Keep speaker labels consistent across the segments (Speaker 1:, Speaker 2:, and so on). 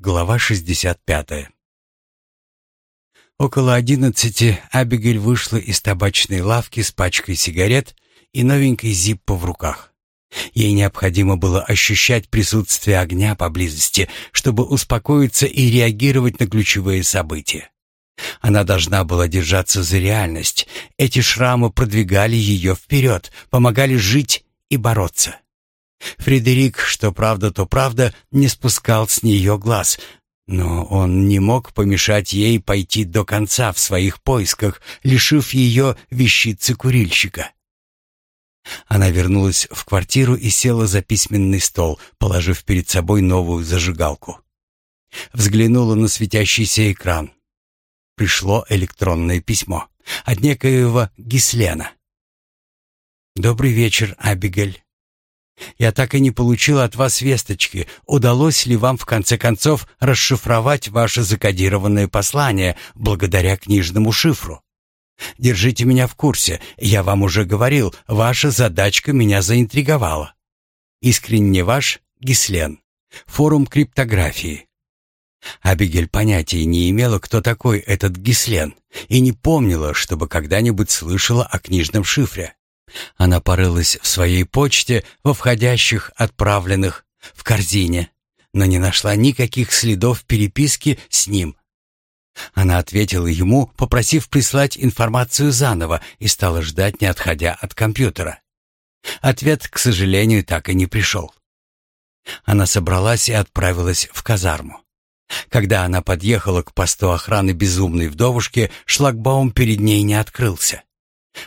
Speaker 1: Глава 65. Около одиннадцати Абигель вышла из табачной лавки с пачкой сигарет и новенькой зиппо в руках. Ей необходимо было ощущать присутствие огня поблизости, чтобы успокоиться и реагировать на ключевые события. Она должна была держаться за реальность. Эти шрамы продвигали ее вперед, помогали жить и бороться. Фредерик, что правда, то правда, не спускал с нее глаз, но он не мог помешать ей пойти до конца в своих поисках, лишив ее вещицы курильщика. Она вернулась в квартиру и села за письменный стол, положив перед собой новую зажигалку. Взглянула на светящийся экран. Пришло электронное письмо от некоего Гислена. «Добрый вечер, Абигель. Я так и не получил от вас весточки, удалось ли вам в конце концов расшифровать ваше закодированное послание благодаря книжному шифру. Держите меня в курсе, я вам уже говорил, ваша задачка меня заинтриговала. Искренне ваш Гислен. Форум криптографии. Абигель понятия не имела, кто такой этот Гислен, и не помнила, чтобы когда-нибудь слышала о книжном шифре. Она порылась в своей почте, во входящих, отправленных, в корзине, но не нашла никаких следов переписки с ним. Она ответила ему, попросив прислать информацию заново, и стала ждать, не отходя от компьютера. Ответ, к сожалению, так и не пришел. Она собралась и отправилась в казарму. Когда она подъехала к посту охраны безумной вдовушки, шлагбаум перед ней не открылся.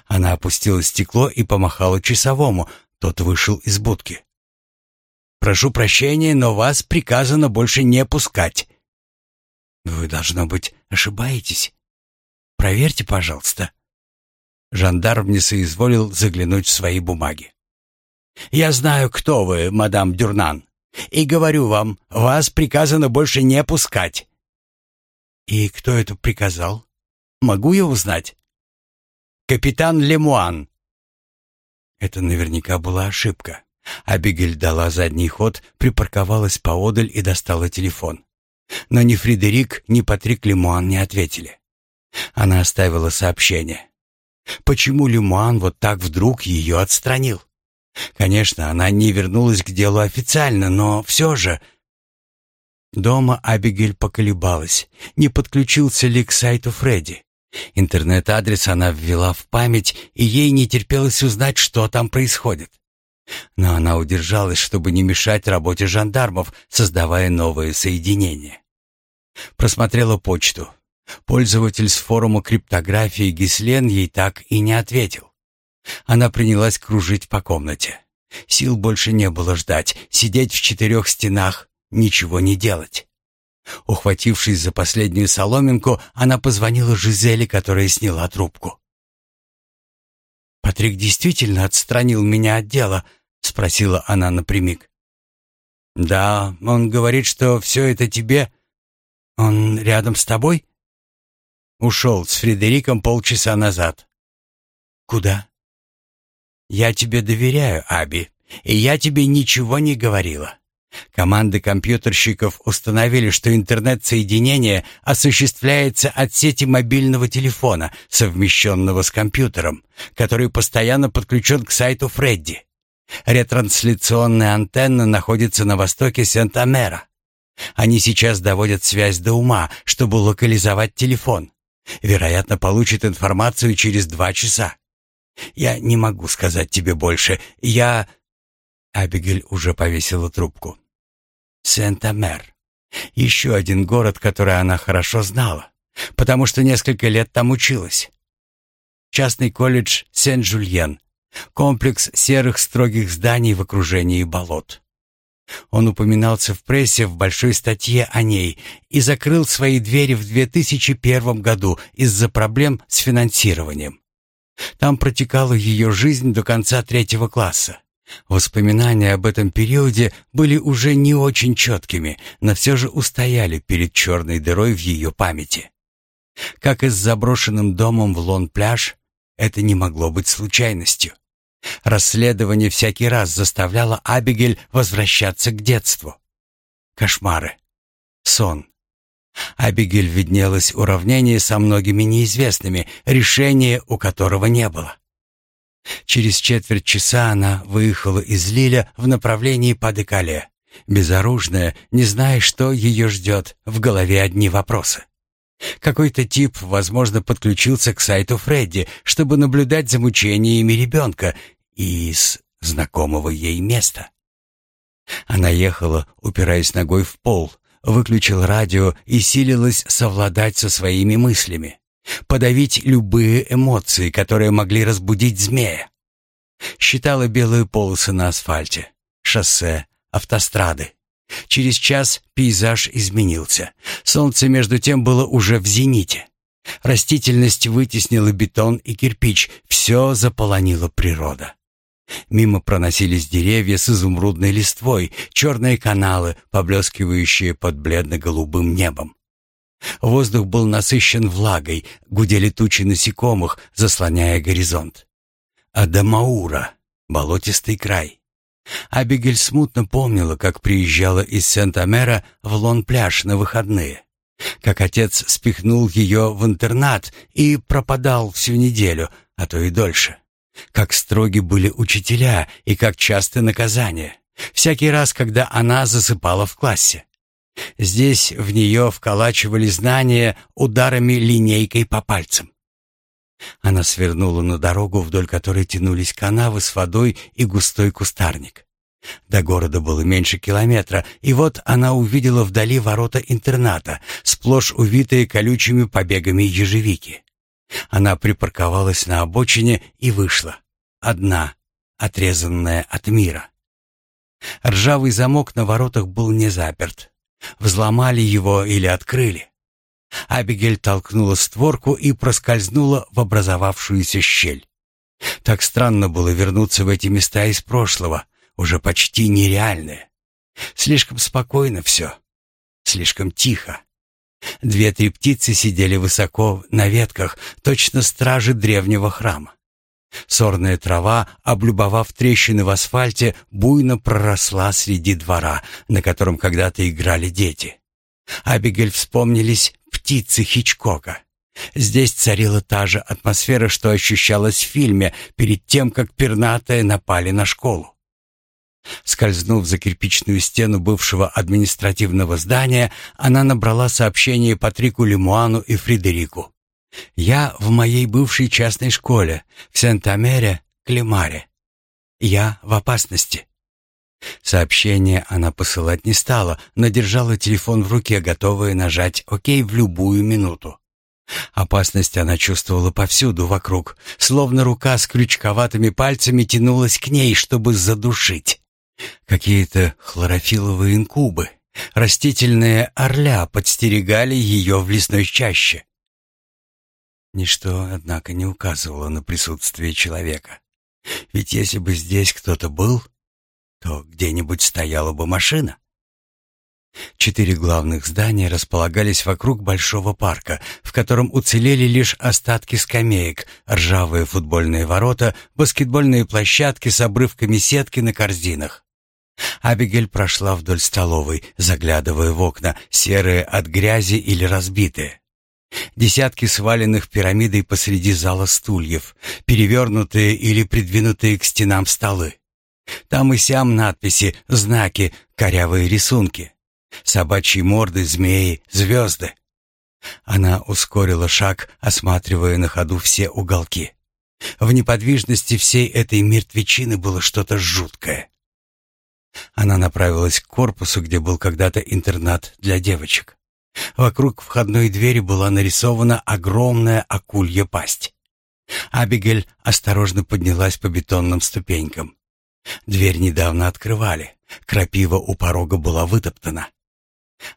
Speaker 1: Она опустила стекло и помахала часовому. Тот вышел из будки. «Прошу прощения, но вас приказано больше не пускать». «Вы, должно быть, ошибаетесь. Проверьте, пожалуйста». Жандарм не соизволил заглянуть в свои бумаги. «Я знаю, кто вы, мадам Дюрнан, и говорю вам, вас приказано больше не пускать». «И кто это приказал? Могу я узнать?» Капитан Лемуан!» Это наверняка была ошибка. Абигель дала задний ход, припарковалась поодаль и достала телефон. Но ни Фредерик, ни Патрик Лемуан не ответили. Она оставила сообщение. Почему Лемуан вот так вдруг ее отстранил? Конечно, она не вернулась к делу официально, но все же... Дома Абигель поколебалась, не подключился ли к сайту Фредди. Интернет-адрес она ввела в память, и ей не терпелось узнать, что там происходит. Но она удержалась, чтобы не мешать работе жандармов, создавая новые соединения. Просмотрела почту. Пользователь с форума криптографии Гислен ей так и не ответил. Она принялась кружить по комнате. Сил больше не было ждать, сидеть в четырех стенах, ничего не делать. Ухватившись за последнюю соломинку, она позвонила Жизели, которая сняла трубку. «Патрик действительно отстранил меня от дела?» — спросила она напрямик. «Да, он говорит, что все это тебе... Он рядом с тобой?» «Ушел с Фредериком полчаса назад». «Куда?» «Я тебе доверяю, Аби, и я тебе ничего не говорила. Команды компьютерщиков установили, что интернет-соединение осуществляется от сети мобильного телефона, совмещенного с компьютером, который постоянно подключен к сайту Фредди. Ретрансляционная антенна находится на востоке Сент-Амера. Они сейчас доводят связь до ума, чтобы локализовать телефон. Вероятно, получат информацию через два часа. Я не могу сказать тебе больше. Я... Абигель уже повесила трубку. Сент-Амер. Еще один город, который она хорошо знала, потому что несколько лет там училась. Частный колледж Сен-Жульен. Комплекс серых строгих зданий в окружении болот. Он упоминался в прессе в большой статье о ней и закрыл свои двери в 2001 году из-за проблем с финансированием. Там протекала ее жизнь до конца третьего класса. Воспоминания об этом периоде были уже не очень четкими, но все же устояли перед черной дырой в ее памяти. Как и с заброшенным домом в Лон-пляж, это не могло быть случайностью. Расследование всякий раз заставляло Абигель возвращаться к детству. Кошмары. сон. Абигель виднелось уравнение со многими неизвестными, решения у которого не было. Через четверть часа она выехала из Лиля в направлении Падекале, безоружная, не зная, что ее ждет, в голове одни вопросы. Какой-то тип, возможно, подключился к сайту Фредди, чтобы наблюдать за мучениями ребенка из знакомого ей места. Она ехала, упираясь ногой в пол, выключил радио и силилась совладать со своими мыслями, подавить любые эмоции, которые могли разбудить змея. Считала белые полосы на асфальте, шоссе, автострады. Через час пейзаж изменился. Солнце между тем было уже в зените. Растительность вытеснила бетон и кирпич, все заполонила природа. Мимо проносились деревья с изумрудной листвой, черные каналы, поблескивающие под бледно-голубым небом. Воздух был насыщен влагой, гудели тучи насекомых, заслоняя горизонт. Адамаура, болотистый край. Абигель смутно помнила, как приезжала из Сент-Амера в Лон-пляж на выходные. Как отец спихнул ее в интернат и пропадал всю неделю, а то и дольше. Как строги были учителя и как часто наказания. Всякий раз, когда она засыпала в классе. Здесь в нее вколачивали знания ударами линейкой по пальцам. Она свернула на дорогу, вдоль которой тянулись канавы с водой и густой кустарник. До города было меньше километра, и вот она увидела вдали ворота интерната, сплошь увитые колючими побегами ежевики. Она припарковалась на обочине и вышла. Одна, отрезанная от мира. Ржавый замок на воротах был не заперт. Взломали его или открыли. Абигель толкнула створку и проскользнула в образовавшуюся щель. Так странно было вернуться в эти места из прошлого, уже почти нереальное. Слишком спокойно все, слишком тихо. Две-три птицы сидели высоко на ветках, точно стражи древнего храма. Сорная трава, облюбовав трещины в асфальте, буйно проросла среди двора, на котором когда-то играли дети. Абигель вспомнились птицы Хичкока. Здесь царила та же атмосфера, что ощущалась в фильме перед тем, как пернатые напали на школу. Скользнув за кирпичную стену бывшего административного здания, она набрала сообщение Патрику Лемуану и Фредерику. «Я в моей бывшей частной школе, в Сент-Амере, Климаре. Я в опасности». Сообщение она посылать не стала, но держала телефон в руке, готовая нажать «Ок» в любую минуту. Опасность она чувствовала повсюду вокруг, словно рука с крючковатыми пальцами тянулась к ней, чтобы задушить. Какие-то хлорофиловые инкубы, растительные орля подстерегали ее в лесной чаще. Ничто, однако, не указывало на присутствие человека. Ведь если бы здесь кто-то был, то где-нибудь стояла бы машина. Четыре главных здания располагались вокруг большого парка, в котором уцелели лишь остатки скамеек, ржавые футбольные ворота, баскетбольные площадки с обрывками сетки на корзинах. Абигель прошла вдоль столовой, заглядывая в окна, серые от грязи или разбитые. Десятки сваленных пирамидой посреди зала стульев, перевернутые или придвинутые к стенам столы. Там и сям надписи, знаки, корявые рисунки. Собачьи морды, змеи, звезды. Она ускорила шаг, осматривая на ходу все уголки. В неподвижности всей этой мертвечины было что-то жуткое. Она направилась к корпусу, где был когда-то интернат для девочек. Вокруг входной двери была нарисована огромная акулья пасть. Абигель осторожно поднялась по бетонным ступенькам. Дверь недавно открывали. Крапива у порога была вытоптана.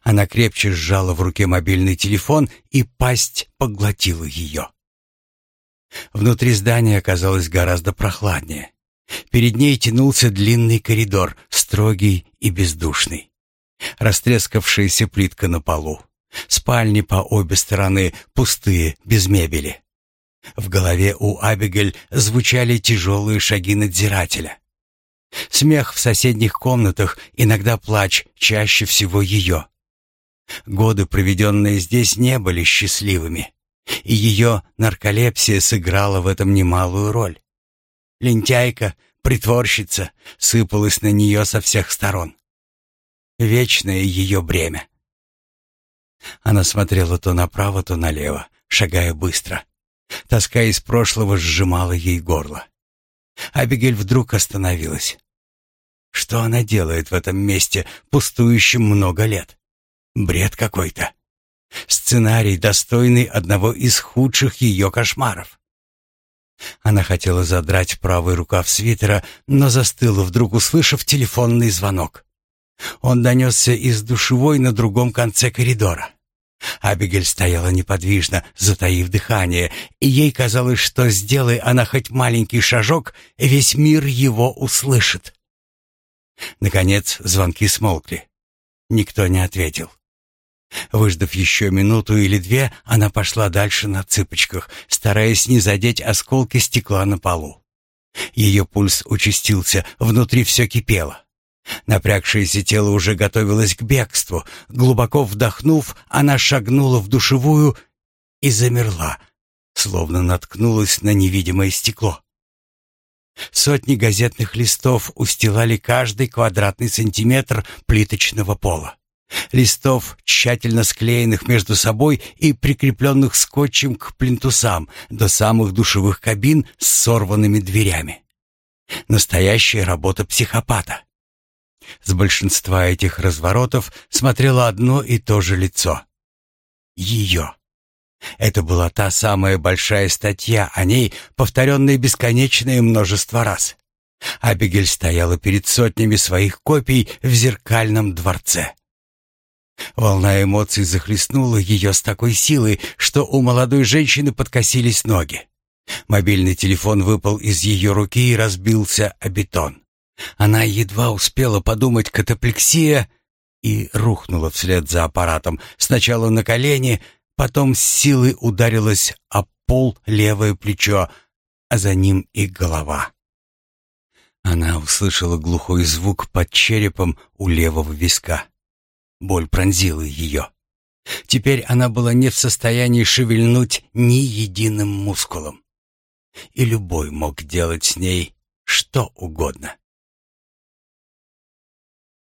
Speaker 1: Она крепче сжала в руке мобильный телефон, и пасть поглотила ее. Внутри здания оказалось гораздо прохладнее. Перед ней тянулся длинный коридор, строгий и бездушный. Растрескавшаяся плитка на полу. Спальни по обе стороны, пустые, без мебели. В голове у Абигель звучали тяжелые шаги надзирателя. Смех в соседних комнатах, иногда плач, чаще всего ее. Годы, проведенные здесь, не были счастливыми, и ее нарколепсия сыграла в этом немалую роль. Лентяйка, притворщица, сыпалась на нее со всех сторон. Вечное ее бремя. Она смотрела то направо, то налево, шагая быстро. Тоска из прошлого сжимала ей горло. Абигель вдруг остановилась. Что она делает в этом месте, пустующем много лет? Бред какой-то. Сценарий, достойный одного из худших ее кошмаров. Она хотела задрать правый рукав свитера, но застыла, вдруг услышав телефонный звонок. Он донесся из душевой на другом конце коридора. Абигель стояла неподвижно, затаив дыхание, и ей казалось, что, сделай она хоть маленький шажок, весь мир его услышит. Наконец звонки смолкли. Никто не ответил. Выждав еще минуту или две, она пошла дальше на цыпочках, стараясь не задеть осколки стекла на полу. Ее пульс участился, внутри все кипело. Напрягшееся тело уже готовилось к бегству. Глубоко вдохнув, она шагнула в душевую и замерла, словно наткнулась на невидимое стекло. Сотни газетных листов устилали каждый квадратный сантиметр плиточного пола. Листов, тщательно склеенных между собой и прикрепленных скотчем к плинтусам до самых душевых кабин с сорванными дверями. Настоящая работа психопата. С большинства этих разворотов смотрело одно и то же лицо. Ее. Это была та самая большая статья о ней, повторенная бесконечное множество раз. Абигель стояла перед сотнями своих копий в зеркальном дворце. Волна эмоций захлестнула ее с такой силой, что у молодой женщины подкосились ноги. Мобильный телефон выпал из ее руки и разбился о бетон. Она едва успела подумать катаплексия и рухнула вслед за аппаратом, сначала на колени, потом с силой ударилась о пол левое плечо, а за ним и голова. Она услышала глухой звук под черепом у левого виска. Боль пронзила ее. Теперь она была не в состоянии шевельнуть ни единым мускулом. И любой мог делать с ней что угодно.